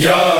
یا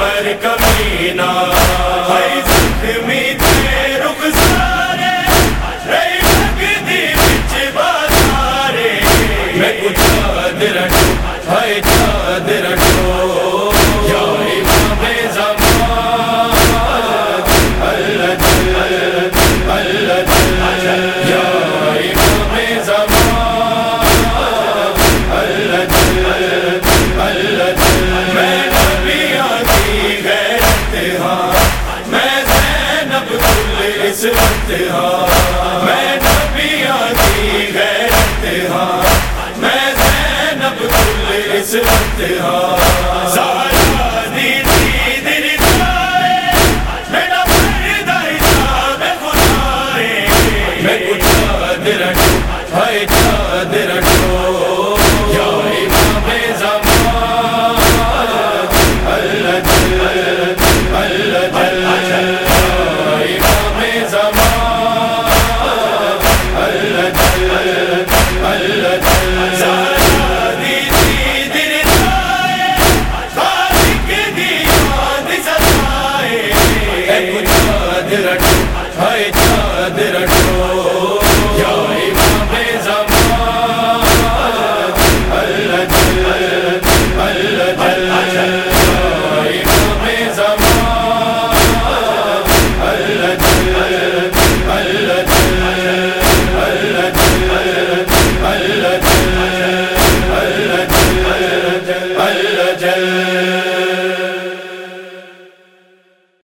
مر کمینہ اس وقت ہاں میں نبی کی غیرت ہاں میں زینب گل اس وقت ہاں سارا دین میں کچھ یاد